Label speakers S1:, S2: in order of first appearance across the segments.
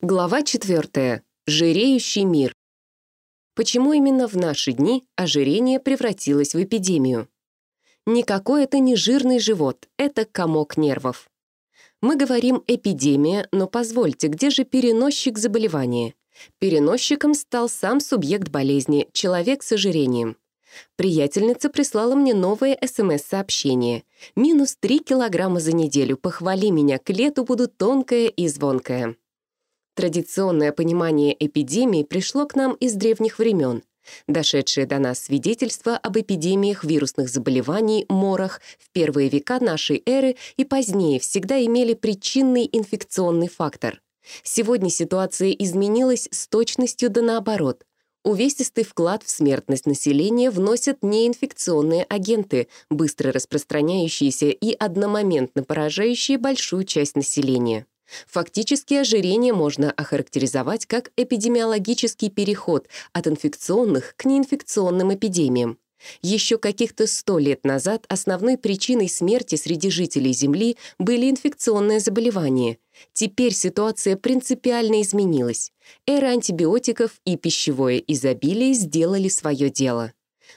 S1: Глава 4. Жиреющий мир. Почему именно в наши дни ожирение превратилось в эпидемию? Никакой это не жирный живот, это комок нервов. Мы говорим «эпидемия», но позвольте, где же переносчик заболевания? Переносчиком стал сам субъект болезни, человек с ожирением. Приятельница прислала мне новое СМС-сообщение. «Минус 3 килограмма за неделю, похвали меня, к лету буду тонкая и звонкая». Традиционное понимание эпидемии пришло к нам из древних времен. Дошедшие до нас свидетельства об эпидемиях вирусных заболеваний, морах в первые века нашей эры и позднее всегда имели причинный инфекционный фактор. Сегодня ситуация изменилась с точностью да наоборот. Увесистый вклад в смертность населения вносят неинфекционные агенты, быстро распространяющиеся и одномоментно поражающие большую часть населения. Фактически ожирение можно охарактеризовать как эпидемиологический переход от инфекционных к неинфекционным эпидемиям. Еще каких-то сто лет назад основной причиной смерти среди жителей Земли были инфекционные заболевания. Теперь ситуация принципиально изменилась. Эра антибиотиков и пищевое изобилие сделали свое дело.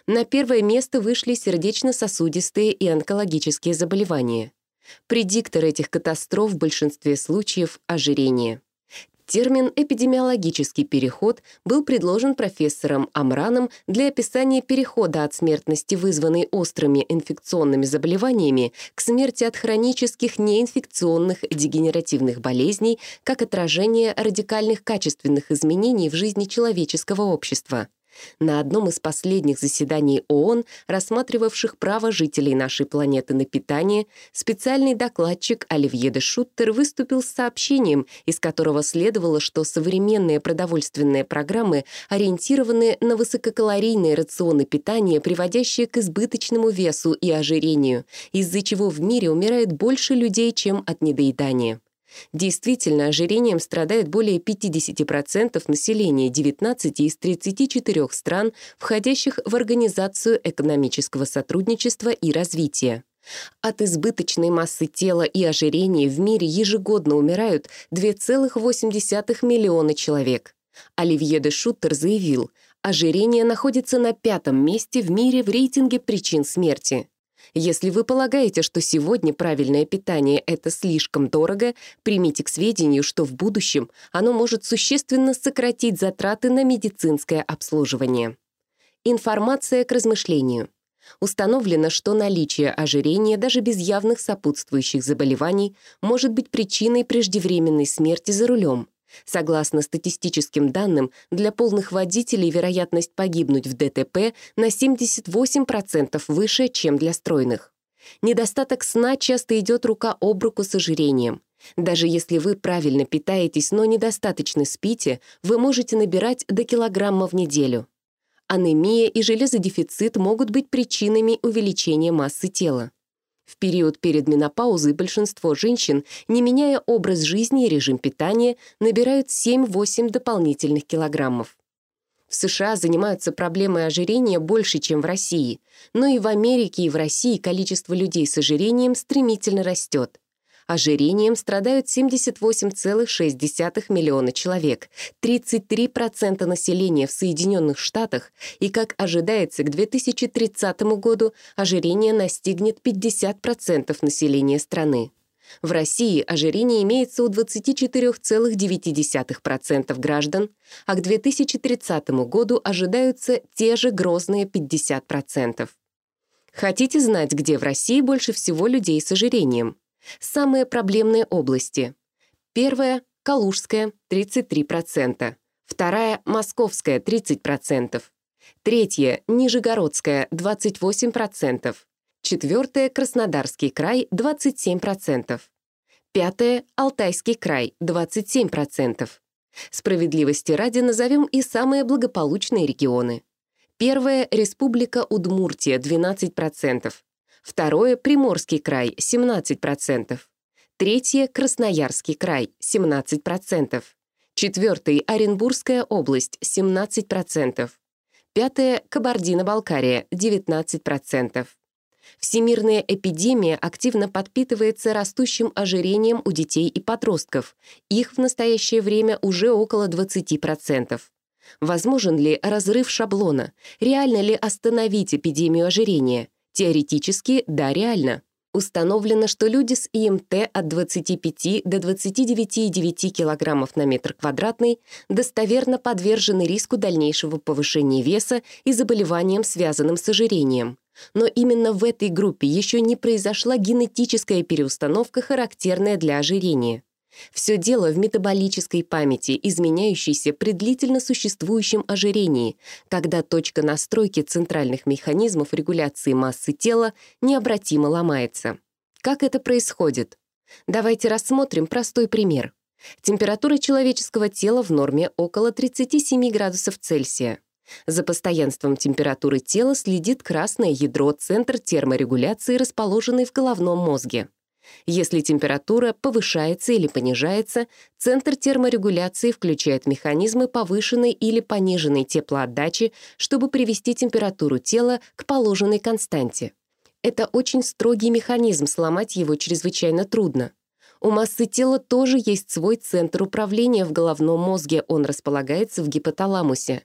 S1: На первое место вышли сердечно-сосудистые и онкологические заболевания. Предиктор этих катастроф в большинстве случаев — ожирение. Термин «эпидемиологический переход» был предложен профессором Амраном для описания перехода от смертности, вызванной острыми инфекционными заболеваниями, к смерти от хронических неинфекционных дегенеративных болезней, как отражение радикальных качественных изменений в жизни человеческого общества. На одном из последних заседаний ООН, рассматривавших право жителей нашей планеты на питание, специальный докладчик Оливье де Шуттер выступил с сообщением, из которого следовало, что современные продовольственные программы ориентированы на высококалорийные рационы питания, приводящие к избыточному весу и ожирению, из-за чего в мире умирает больше людей, чем от недоедания. Действительно, ожирением страдает более 50% населения 19 из 34 стран, входящих в Организацию экономического сотрудничества и развития. От избыточной массы тела и ожирения в мире ежегодно умирают 2,8 миллиона человек. Оливье де Шуттер заявил, ожирение находится на пятом месте в мире в рейтинге причин смерти. Если вы полагаете, что сегодня правильное питание — это слишком дорого, примите к сведению, что в будущем оно может существенно сократить затраты на медицинское обслуживание. Информация к размышлению. Установлено, что наличие ожирения даже без явных сопутствующих заболеваний может быть причиной преждевременной смерти за рулем. Согласно статистическим данным, для полных водителей вероятность погибнуть в ДТП на 78% выше, чем для стройных. Недостаток сна часто идет рука об руку с ожирением. Даже если вы правильно питаетесь, но недостаточно спите, вы можете набирать до килограмма в неделю. Анемия и железодефицит могут быть причинами увеличения массы тела. В период перед менопаузой большинство женщин, не меняя образ жизни и режим питания, набирают 7-8 дополнительных килограммов. В США занимаются проблемой ожирения больше, чем в России, но и в Америке и в России количество людей с ожирением стремительно растет. Ожирением страдают 78,6 миллиона человек, 33% населения в Соединенных Штатах, и, как ожидается, к 2030 году ожирение настигнет 50% населения страны. В России ожирение имеется у 24,9% граждан, а к 2030 году ожидаются те же грозные 50%. Хотите знать, где в России больше всего людей с ожирением? Самые проблемные области. Первая — Калужская, 33%. Вторая — Московская, 30%. Третья — Нижегородская, 28%. Четвертая — Краснодарский край, 27%. Пятое — Алтайский край, 27%. Справедливости ради назовем и самые благополучные регионы. Первая — Республика Удмуртия, 12%. Второе — Приморский край — 17%. Третье — Красноярский край — 17%. Четвертый — Оренбургская область — 17%. Пятое — Кабардино-Балкария — 19%. Всемирная эпидемия активно подпитывается растущим ожирением у детей и подростков. Их в настоящее время уже около 20%. Возможен ли разрыв шаблона? Реально ли остановить эпидемию ожирения? Теоретически, да, реально. Установлено, что люди с ИМТ от 25 до 29,9 кг на метр квадратный достоверно подвержены риску дальнейшего повышения веса и заболеваниям, связанным с ожирением. Но именно в этой группе еще не произошла генетическая переустановка, характерная для ожирения. Все дело в метаболической памяти, изменяющейся при длительно существующем ожирении, когда точка настройки центральных механизмов регуляции массы тела необратимо ломается. Как это происходит? Давайте рассмотрим простой пример. Температура человеческого тела в норме около 37 градусов Цельсия. За постоянством температуры тела следит красное ядро, центр терморегуляции, расположенный в головном мозге. Если температура повышается или понижается, центр терморегуляции включает механизмы повышенной или пониженной теплоотдачи, чтобы привести температуру тела к положенной константе. Это очень строгий механизм, сломать его чрезвычайно трудно. У массы тела тоже есть свой центр управления в головном мозге, он располагается в гипоталамусе.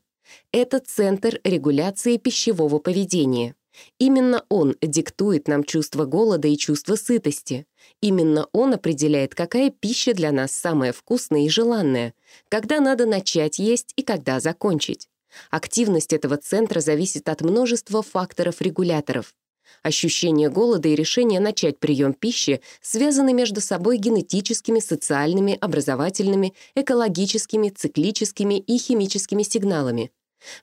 S1: Это центр регуляции пищевого поведения. Именно он диктует нам чувство голода и чувство сытости. Именно он определяет, какая пища для нас самая вкусная и желанная, когда надо начать есть и когда закончить. Активность этого центра зависит от множества факторов-регуляторов. Ощущение голода и решение начать прием пищи связаны между собой генетическими, социальными, образовательными, экологическими, циклическими и химическими сигналами.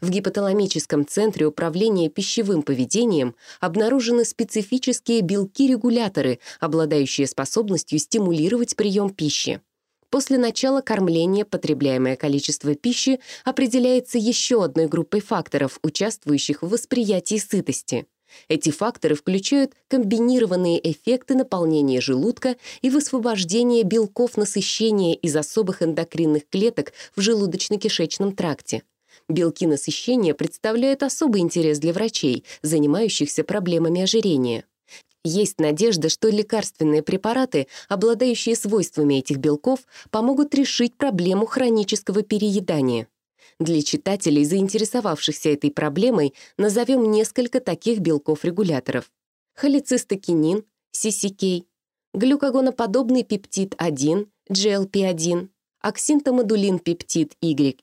S1: В гипоталамическом центре управления пищевым поведением обнаружены специфические белки-регуляторы, обладающие способностью стимулировать прием пищи. После начала кормления потребляемое количество пищи определяется еще одной группой факторов, участвующих в восприятии сытости. Эти факторы включают комбинированные эффекты наполнения желудка и высвобождения белков насыщения из особых эндокринных клеток в желудочно-кишечном тракте. Белки насыщения представляют особый интерес для врачей, занимающихся проблемами ожирения. Есть надежда, что лекарственные препараты, обладающие свойствами этих белков, помогут решить проблему хронического переедания. Для читателей, заинтересовавшихся этой проблемой, назовем несколько таких белков-регуляторов. Холецистокинин, CCK, глюкогоноподобный пептид 1, GLP-1, оксинтомодулин пептид YY,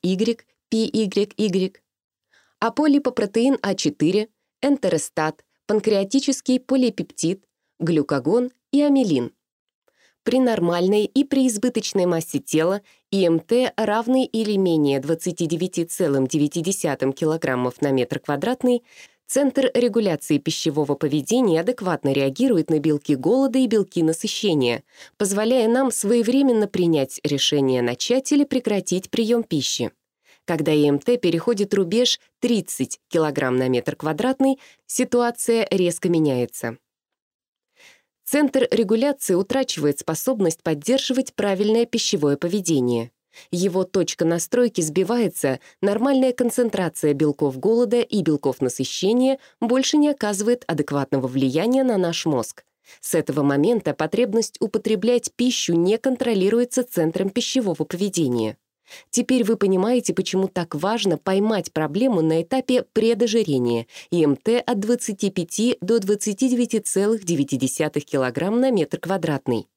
S1: PYY, аполипопротеин А4, энтеростат, панкреатический полипептид, глюкагон и амилин. При нормальной и при избыточной массе тела ИМТ равный или менее 29,9 кг на метр квадратный, Центр регуляции пищевого поведения адекватно реагирует на белки голода и белки насыщения, позволяя нам своевременно принять решение начать или прекратить прием пищи. Когда ИМТ переходит рубеж 30 кг на метр квадратный, ситуация резко меняется. Центр регуляции утрачивает способность поддерживать правильное пищевое поведение. Его точка настройки сбивается, нормальная концентрация белков голода и белков насыщения больше не оказывает адекватного влияния на наш мозг. С этого момента потребность употреблять пищу не контролируется центром пищевого поведения. Теперь вы понимаете, почему так важно поймать проблему на этапе предожирения ИМТ от 25 до 29,9 кг на метр квадратный.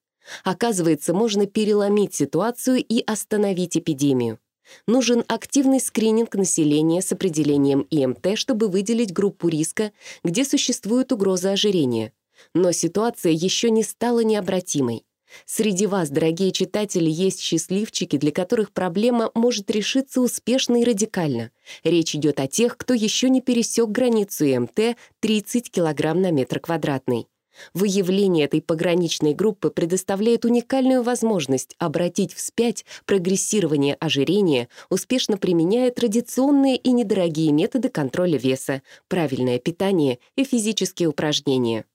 S1: Оказывается, можно переломить ситуацию и остановить эпидемию. Нужен активный скрининг населения с определением ИМТ, чтобы выделить группу риска, где существует угроза ожирения. Но ситуация еще не стала необратимой. Среди вас, дорогие читатели, есть счастливчики, для которых проблема может решиться успешно и радикально. Речь идет о тех, кто еще не пересек границу МТ 30 кг на метр квадратный. Выявление этой пограничной группы предоставляет уникальную возможность обратить вспять прогрессирование ожирения, успешно применяя традиционные и недорогие методы контроля веса, правильное питание и физические упражнения.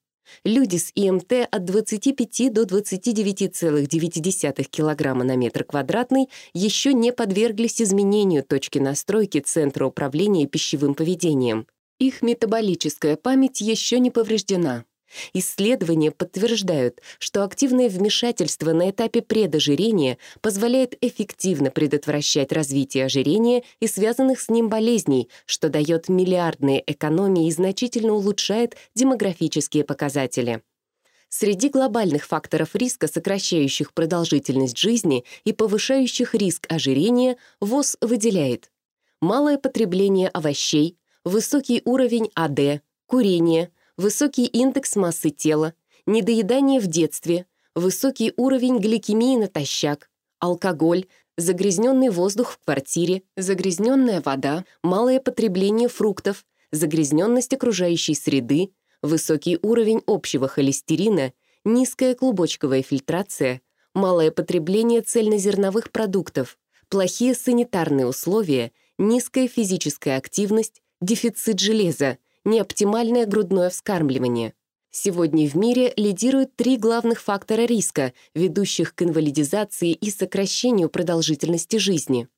S1: Люди с ИМТ от 25 до 29,9 кг на метр квадратный еще не подверглись изменению точки настройки Центра управления пищевым поведением. Их метаболическая память еще не повреждена. Исследования подтверждают, что активное вмешательство на этапе предожирения позволяет эффективно предотвращать развитие ожирения и связанных с ним болезней, что дает миллиардные экономии и значительно улучшает демографические показатели. Среди глобальных факторов риска, сокращающих продолжительность жизни и повышающих риск ожирения, ВОЗ выделяет малое потребление овощей, высокий уровень АД, курение, высокий индекс массы тела, недоедание в детстве, высокий уровень гликемии натощак, алкоголь, загрязненный воздух в квартире, загрязненная вода, малое потребление фруктов, загрязненность окружающей среды, высокий уровень общего холестерина, низкая клубочковая фильтрация, малое потребление цельнозерновых продуктов, плохие санитарные условия, низкая физическая активность, дефицит железа, неоптимальное грудное вскармливание. Сегодня в мире лидируют три главных фактора риска, ведущих к инвалидизации и сокращению продолжительности жизни.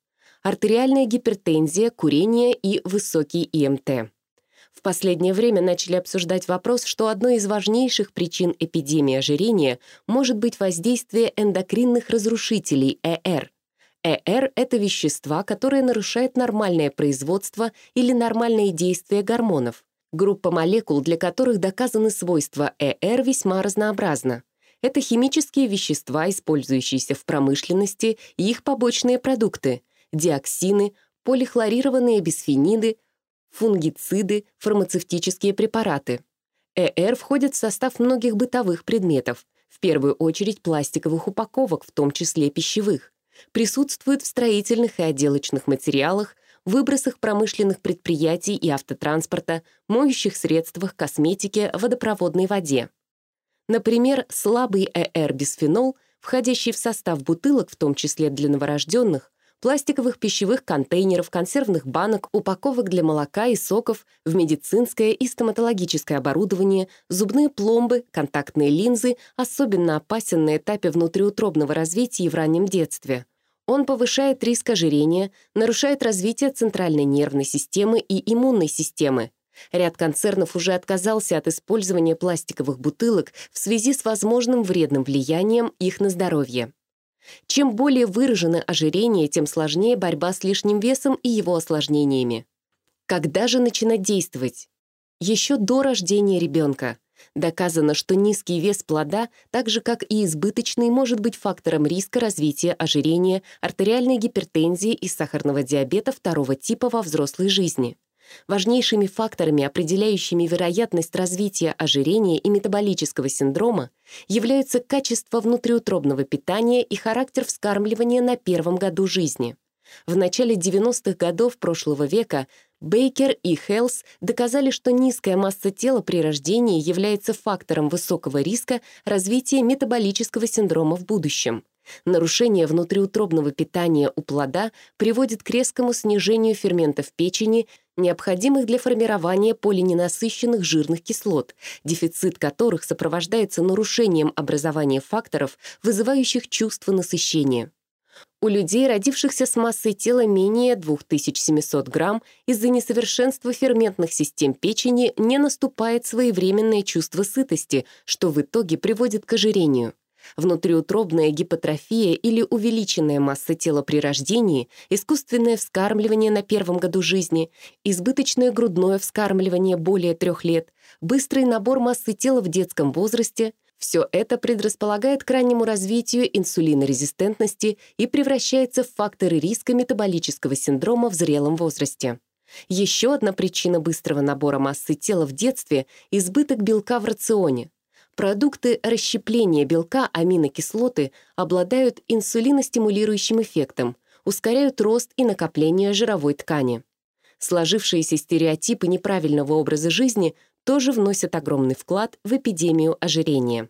S1: Артериальная гипертензия, курение и высокий ИМТ. В последнее время начали обсуждать вопрос, что одной из важнейших причин эпидемии ожирения может быть воздействие эндокринных разрушителей ЭР. ЭР — это вещества, которые нарушают нормальное производство или нормальные действия гормонов. Группа молекул, для которых доказаны свойства ЭР, весьма разнообразна. Это химические вещества, использующиеся в промышленности, и их побочные продукты — диоксины, полихлорированные бисфениды, фунгициды, фармацевтические препараты. ЭР входит в состав многих бытовых предметов, в первую очередь пластиковых упаковок, в том числе пищевых. Присутствует в строительных и отделочных материалах, выбросах промышленных предприятий и автотранспорта, моющих средствах, косметике, водопроводной воде. Например, слабый ЭР-бисфенол, входящий в состав бутылок, в том числе для новорожденных, пластиковых пищевых контейнеров, консервных банок, упаковок для молока и соков, в медицинское и стоматологическое оборудование, зубные пломбы, контактные линзы особенно опасен на этапе внутриутробного развития и в раннем детстве. Он повышает риск ожирения, нарушает развитие центральной нервной системы и иммунной системы. Ряд концернов уже отказался от использования пластиковых бутылок в связи с возможным вредным влиянием их на здоровье. Чем более выражено ожирение, тем сложнее борьба с лишним весом и его осложнениями. Когда же начинать действовать? Еще до рождения ребенка. Доказано, что низкий вес плода, так же как и избыточный, может быть фактором риска развития ожирения, артериальной гипертензии и сахарного диабета второго типа во взрослой жизни. Важнейшими факторами, определяющими вероятность развития ожирения и метаболического синдрома, являются качество внутриутробного питания и характер вскармливания на первом году жизни. В начале 90-х годов прошлого века Бейкер и Хелс доказали, что низкая масса тела при рождении является фактором высокого риска развития метаболического синдрома в будущем. Нарушение внутриутробного питания у плода приводит к резкому снижению ферментов печени, необходимых для формирования полиненасыщенных жирных кислот, дефицит которых сопровождается нарушением образования факторов, вызывающих чувство насыщения. У людей, родившихся с массой тела менее 2700 грамм, из-за несовершенства ферментных систем печени не наступает своевременное чувство сытости, что в итоге приводит к ожирению. Внутриутробная гипотрофия или увеличенная масса тела при рождении, искусственное вскармливание на первом году жизни, избыточное грудное вскармливание более трех лет, быстрый набор массы тела в детском возрасте — все это предрасполагает к раннему развитию инсулинорезистентности и превращается в факторы риска метаболического синдрома в зрелом возрасте. Еще одна причина быстрого набора массы тела в детстве — избыток белка в рационе. Продукты расщепления белка аминокислоты обладают инсулиностимулирующим эффектом, ускоряют рост и накопление жировой ткани. Сложившиеся стереотипы неправильного образа жизни тоже вносят огромный вклад в эпидемию ожирения.